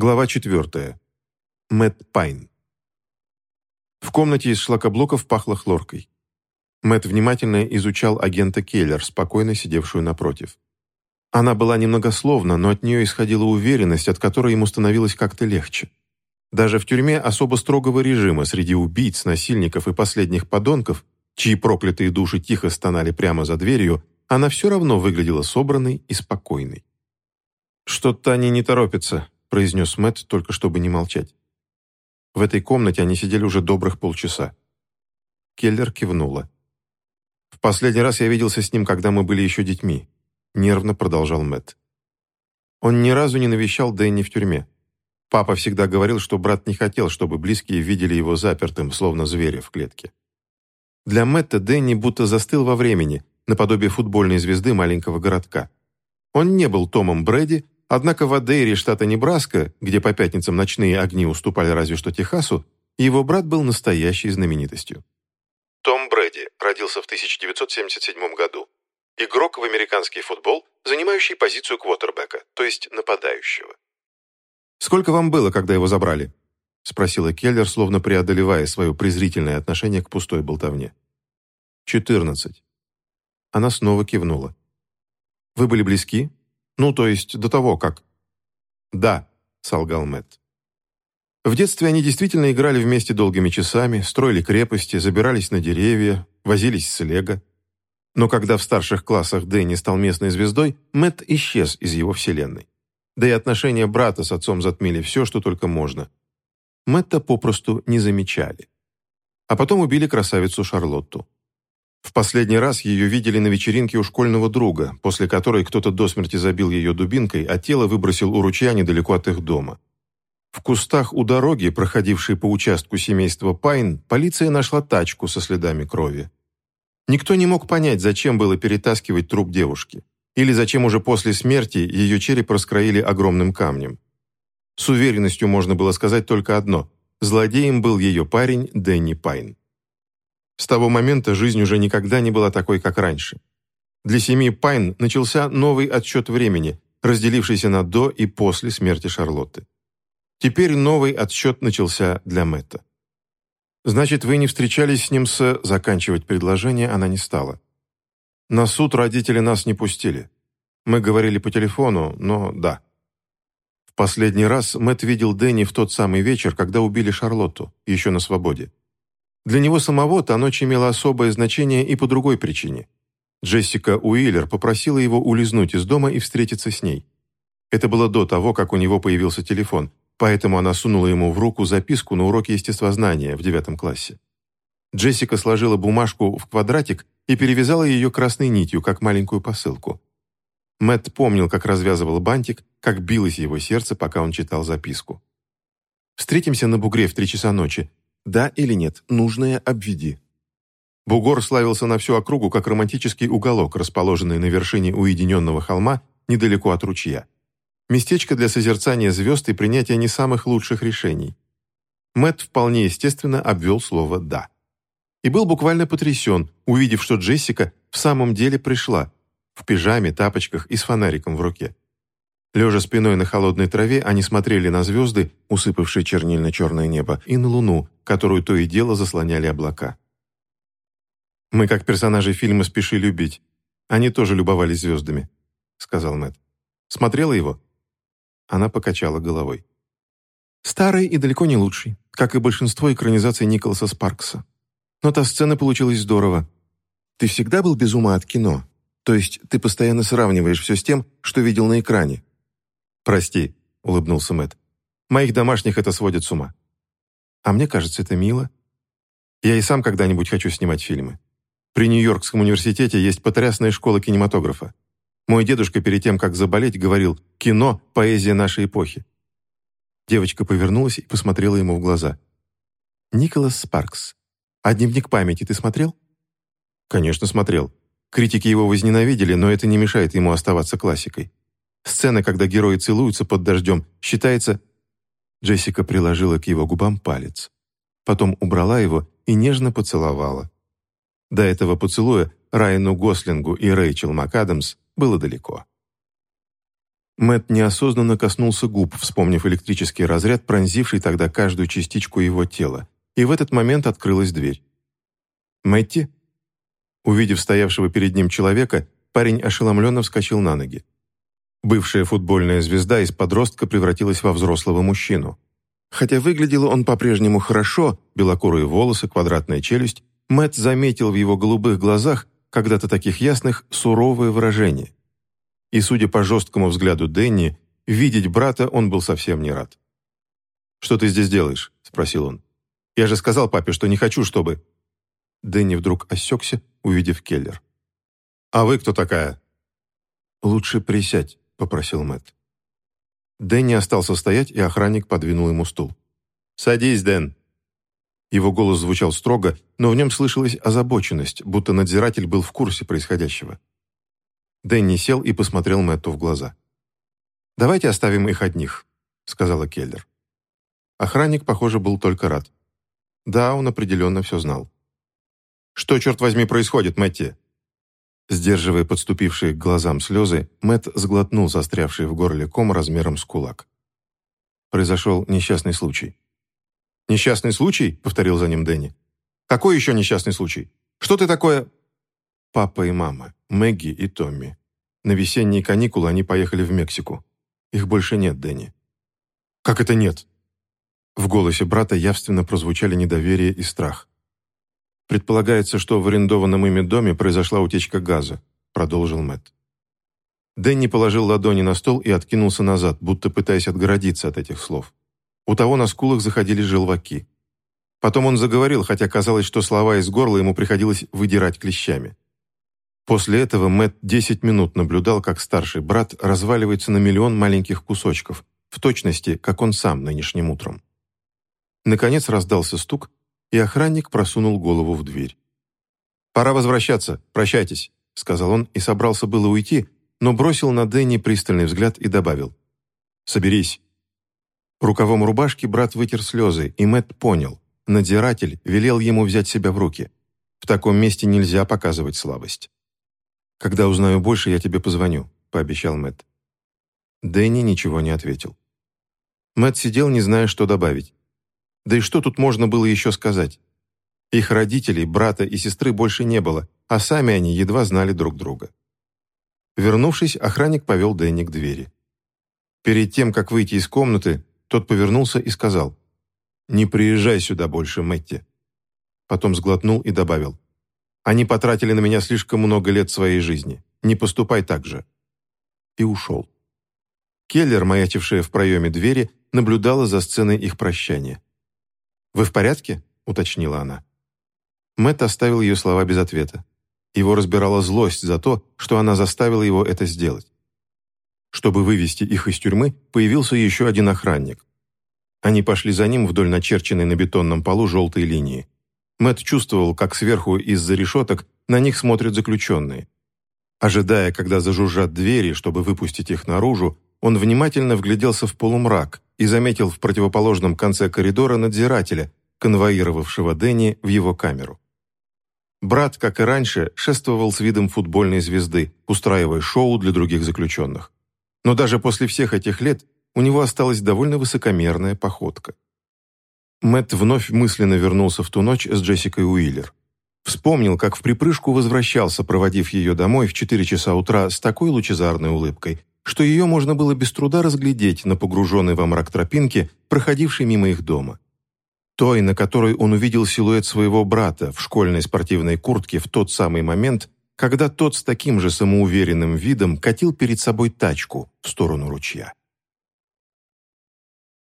Глава 4. Мэтт Пайн. В комнате из шлакоблоков пахло хлоркой. Мэтт внимательно изучал агента Келлер, спокойно сидевшую напротив. Она была немногословна, но от нее исходила уверенность, от которой ему становилось как-то легче. Даже в тюрьме особо строгого режима среди убийц, насильников и последних подонков, чьи проклятые души тихо стонали прямо за дверью, она все равно выглядела собранной и спокойной. «Что-то они не торопятся», — произнес Мэтт, только чтобы не молчать. В этой комнате они сидели уже добрых полчаса. Келлер кивнула. «В последний раз я виделся с ним, когда мы были еще детьми», — нервно продолжал Мэтт. Он ни разу не навещал Дэнни в тюрьме. Папа всегда говорил, что брат не хотел, чтобы близкие видели его запертым, словно зверя в клетке. Для Мэтта Дэнни будто застыл во времени, наподобие футбольной звезды маленького городка. Он не был Томом Брэди, Однако в Адейре штата Небраска, где по пятницам ночные огни уступали разве что Техасу, его брат был настоящей знаменитостью. Том Брэди родился в 1977 году. Игрок в американский футбол, занимающий позицию квотербека, то есть нападающего. «Сколько вам было, когда его забрали?» — спросила Келлер, словно преодолевая свое презрительное отношение к пустой болтовне. «Четырнадцать». Она снова кивнула. «Вы были близки?» Ну, то есть до того, как...» «Да», — солгал Мэтт. В детстве они действительно играли вместе долгими часами, строили крепости, забирались на деревья, возились с лего. Но когда в старших классах Дэнни стал местной звездой, Мэтт исчез из его вселенной. Да и отношения брата с отцом затмили все, что только можно. Мэтта попросту не замечали. А потом убили красавицу Шарлотту. В последний раз ее видели на вечеринке у школьного друга, после которой кто-то до смерти забил ее дубинкой, а тело выбросил у ручья недалеко от их дома. В кустах у дороги, проходившей по участку семейства Пайн, полиция нашла тачку со следами крови. Никто не мог понять, зачем было перетаскивать труп девушки, или зачем уже после смерти ее череп раскроили огромным камнем. С уверенностью можно было сказать только одно – злодеем был ее парень Дэнни Пайн. С того момента жизнь уже никогда не была такой, как раньше. Для семьи Пайн начался новый отсчет времени, разделившийся на до и после смерти Шарлотты. Теперь новый отсчет начался для Мэтта. «Значит, вы не встречались с ним с...» Заканчивать предложение она не стала. «На суд родители нас не пустили. Мы говорили по телефону, но да». В последний раз Мэтт видел Дэнни в тот самый вечер, когда убили Шарлотту, еще на свободе. Для него самого та ночь имела особое значение и по другой причине. Джессика Уиллер попросила его улизнуть из дома и встретиться с ней. Это было до того, как у него появился телефон, поэтому она сунула ему в руку записку на уроке естествознания в девятом классе. Джессика сложила бумажку в квадратик и перевязала ее красной нитью, как маленькую посылку. Мэтт помнил, как развязывал бантик, как билось его сердце, пока он читал записку. «Встретимся на бугре в три часа ночи. Да или нет, нужное обведи. Бугор славился на всю округу как романтический уголок, расположенный на вершине уединенного холма недалеко от ручья. Местечко для созерцания звезд и принятия не самых лучших решений. Мэт вполне естественно обвел слово «да». И был буквально потрясен, увидев, что Джессика в самом деле пришла, в пижаме, тапочках и с фонариком в руке. Лежа спиной на холодной траве, они смотрели на звезды, усыпавшие чернильно-черное небо, и на луну, которую то и дело заслоняли облака. «Мы, как персонажи фильма «Спеши любить», они тоже любовались звездами», — сказал Мэтт. «Смотрела его?» Она покачала головой. «Старый и далеко не лучший, как и большинство экранизаций Николаса Спаркса. Но та сцена получилась здорово. Ты всегда был без ума от кино? То есть ты постоянно сравниваешь все с тем, что видел на экране?» «Прости», — улыбнулся Мэтт. «Моих домашних это сводит с ума. А мне кажется, это мило. Я и сам когда-нибудь хочу снимать фильмы. При Нью-Йоркском университете есть потрясная школа кинематографа. Мой дедушка перед тем, как заболеть, говорил «Кино – поэзия нашей эпохи». Девочка повернулась и посмотрела ему в глаза. «Николас Спаркс, а дневник памяти ты смотрел?» «Конечно, смотрел. Критики его возненавидели, но это не мешает ему оставаться классикой. Сцена, когда герои целуются под дождем, считается Джессика приложила к его губам палец. Потом убрала его и нежно поцеловала. До этого поцелуя Райану Гослингу и Рэйчел МакАдамс было далеко. Мэт неосознанно коснулся губ, вспомнив электрический разряд, пронзивший тогда каждую частичку его тела, и в этот момент открылась дверь. «Мэтти?» Увидев стоявшего перед ним человека, парень ошеломленно вскочил на ноги. Бывшая футбольная звезда из подростка превратилась во взрослого мужчину. Хотя выглядел он по-прежнему хорошо, белокурые волосы, квадратная челюсть, Мэтт заметил в его голубых глазах, когда-то таких ясных, суровое выражение и, судя по жесткому взгляду Дэнни, видеть брата он был совсем не рад. «Что ты здесь делаешь?» – спросил он. «Я же сказал папе, что не хочу, чтобы...» Дэнни вдруг осекся, увидев Келлер. «А вы кто такая?» «Лучше присядь», — попросил Мэтт. Дэнни остался стоять, и охранник подвинул ему стул. «Садись, Дэн». Его голос звучал строго, но в нем слышалась озабоченность, будто надзиратель был в курсе происходящего. Дэнни сел и посмотрел Мэтту в глаза. «Давайте оставим их одних», — сказала Келлер. Охранник, похоже, был только рад. Да, он определенно все знал. «Что, черт возьми, происходит, Мэтти?» Сдерживая подступившие к глазам слезы, Мэтт сглотнул застрявший в горле ком размером с кулак. Произошел несчастный случай. «Несчастный случай?» — повторил за ним Дэнни. «Какой еще несчастный случай? Что ты такое...» Папа и мама, Мэгги и Томми. На весенние каникулы они поехали в Мексику. Их больше нет, Дэнни. «Как это нет?» В голосе брата явственно прозвучали недоверие и страх. «Предполагается, что в арендованном ими доме произошла утечка газа», продолжил Мэтт. Дэнни положил ладони на стол и откинулся назад, будто пытаясь отгородиться от этих слов. У того на скулах заходили желваки. Потом он заговорил, хотя казалось, что слова из горла ему приходилось выдирать клещами. После этого Мэт 10 минут наблюдал, как старший брат разваливается на миллион маленьких кусочков, в точности, как он сам нынешним утром. Наконец раздался стук, и охранник просунул голову в дверь. «Пора возвращаться, прощайтесь», — сказал он и собрался было уйти, но бросил на Дэнни пристальный взгляд и добавил. «Соберись». Рукавом рубашки брат вытер слезы, и Мэтт понял. Надзиратель велел ему взять себя в руки. В таком месте нельзя показывать слабость. «Когда узнаю больше, я тебе позвоню», — пообещал Мэтт. Дэнни ничего не ответил. Мэтт сидел, не зная, что добавить. Да и что тут можно было еще сказать? Их родителей, брата и сестры больше не было, а сами они едва знали друг друга. Вернувшись, охранник повел Дэнни к двери. Перед тем, как выйти из комнаты, тот повернулся и сказал, «Не приезжай сюда больше, Мэтти». Потом сглотнул и добавил, они потратили на меня слишком много лет своей жизни. Не поступай так же». И ушел. Келлер, маячившая в проеме двери, наблюдала за сценой их прощания. «Вы в порядке?» — уточнила она. Мэтт оставил ее слова без ответа. Его разбирала злость за то, что она заставила его это сделать. Чтобы вывести их из тюрьмы, появился еще один охранник. Они пошли за ним вдоль начерченной на бетонном полу желтой линии. Мэт чувствовал, как сверху из-за решеток на них смотрят заключенные. Ожидая, когда зажужжат двери, чтобы выпустить их наружу, он внимательно вгляделся в полумрак и заметил в противоположном конце коридора надзирателя, конвоировавшего Дэнни в его камеру. Брат, как и раньше, шествовал с видом футбольной звезды, устраивая шоу для других заключенных. Но даже после всех этих лет у него осталась довольно высокомерная походка. Мэтт вновь мысленно вернулся в ту ночь с Джессикой Уиллер. Вспомнил, как в припрыжку возвращался, проводив ее домой в 4 часа утра с такой лучезарной улыбкой, что ее можно было без труда разглядеть на погруженной во мрак тропинке, проходившей мимо их дома. Той, на которой он увидел силуэт своего брата в школьной спортивной куртке в тот самый момент, когда тот с таким же самоуверенным видом катил перед собой тачку в сторону ручья.